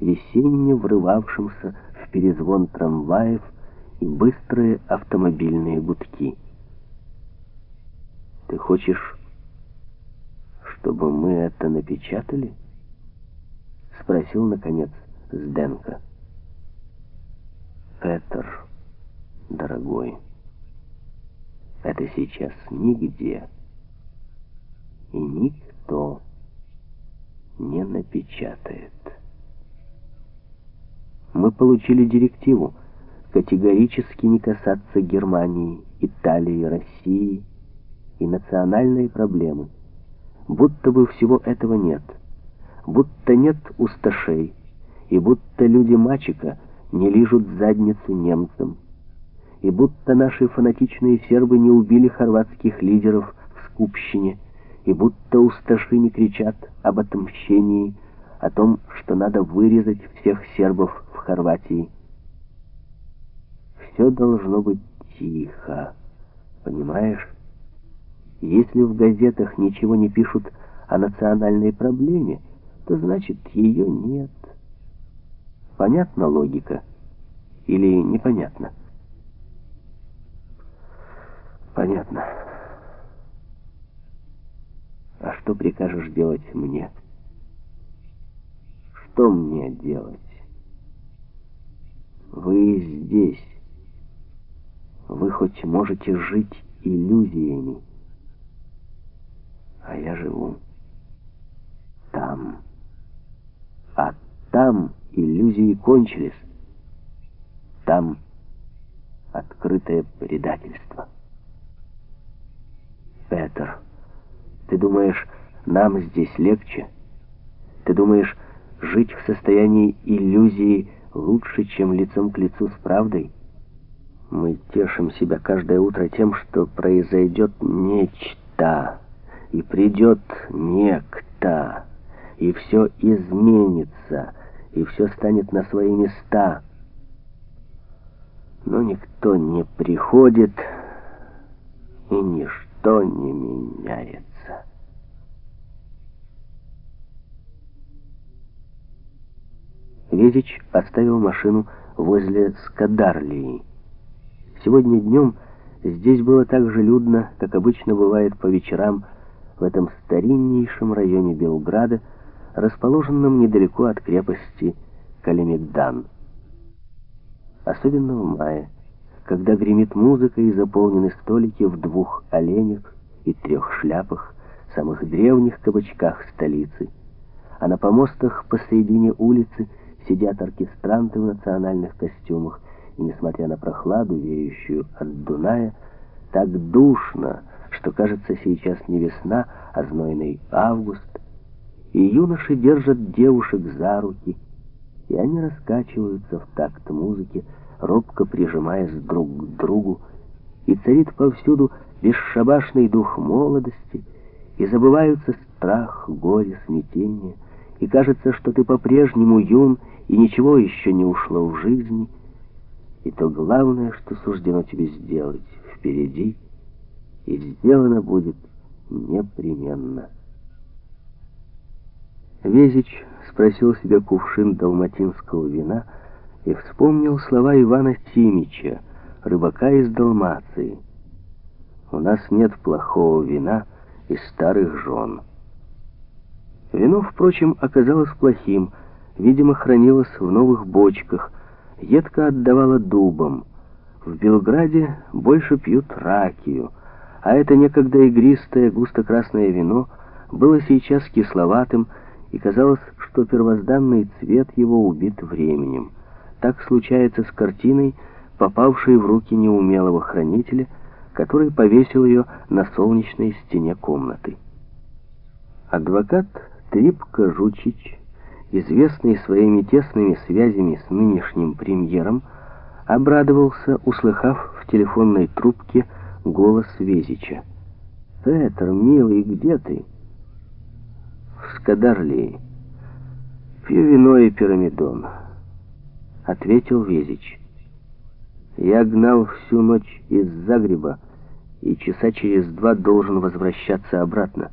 весенне врывавшимся в перезвон трамваев и быстрые автомобильные гудки. «Ты хочешь, чтобы мы это напечатали?» — спросил, наконец, Сденко. «Петр, дорогой, это сейчас нигде и никто не напечатает. Мы получили директиву категорически не касаться Германии, Италии, России и национальной проблемы. Будто бы всего этого нет. Будто нет усташей, и будто люди Мачика не лижут задницу немцам, и будто наши фанатичные сербы не убили хорватских лидеров в Скупщине, и будто усташи не кричат об отмщении, о том, что надо вырезать всех сербов в Хорватии. Все должно быть тихо, понимаешь? Если в газетах ничего не пишут о национальной проблеме, то значит ее нет. Понятна логика? Или непонятно? Понятно. А что прикажешь делать мне? Что мне делать? Вы здесь. Вы хоть можете жить иллюзиями. А я живу там. А там иллюзии кончились. Там открытое предательство. Петр, ты думаешь, нам здесь легче? Ты думаешь, жить в состоянии иллюзии лучше, чем лицом к лицу с правдой? Мы тешим себя каждое утро тем, что произойдет нечто, и придет некто, и все изменится, и все станет на свои места. Но никто не приходит, и ничто не меняется. Везич оставил машину возле Скадарлии. Сегодня днем здесь было так же людно, как обычно бывает по вечерам в этом стариннейшем районе Белграда, расположенном недалеко от крепости Калимеддан. Особенно в мае, когда гремит музыка и заполнены столики в двух оленях и трех шляпах, самых древних кабачках столицы, а на помостах посредине улицы сидят оркестранты в национальных костюмах, и, несмотря на прохладу, веющую от Дуная, так душно, что кажется сейчас не весна, а знойный август, и юноши держат девушек за руки, и они раскачиваются в такт музыки, робко прижимаясь друг к другу, и царит повсюду бесшабашный дух молодости, и забываются страх, горе, смятение, и кажется, что ты по-прежнему юн, и ничего еще не ушло в жизни, и то главное, что суждено тебе сделать впереди, и сделано будет непременно. Везич спросил себя кувшин далматинского вина и вспомнил слова Ивана Симича, рыбака из Далмации. «У нас нет плохого вина из старых жен». Вино, впрочем, оказалось плохим, видимо, хранилось в новых бочках, едко отдавало дубом. В Белграде больше пьют ракию, а это некогда игристое густо-красное вино было сейчас кисловатым, и казалось, что первозданный цвет его убит временем. Так случается с картиной, попавшей в руки неумелого хранителя, который повесил ее на солнечной стене комнаты. Адвокат Трипко Жучич, известный своими тесными связями с нынешним премьером, обрадовался, услыхав в телефонной трубке голос Везича. «Петр, милый, где ты?» «В Скадарлии. Пью вино и пирамидон», — ответил Везич. «Я гнал всю ночь из Загреба и часа через два должен возвращаться обратно».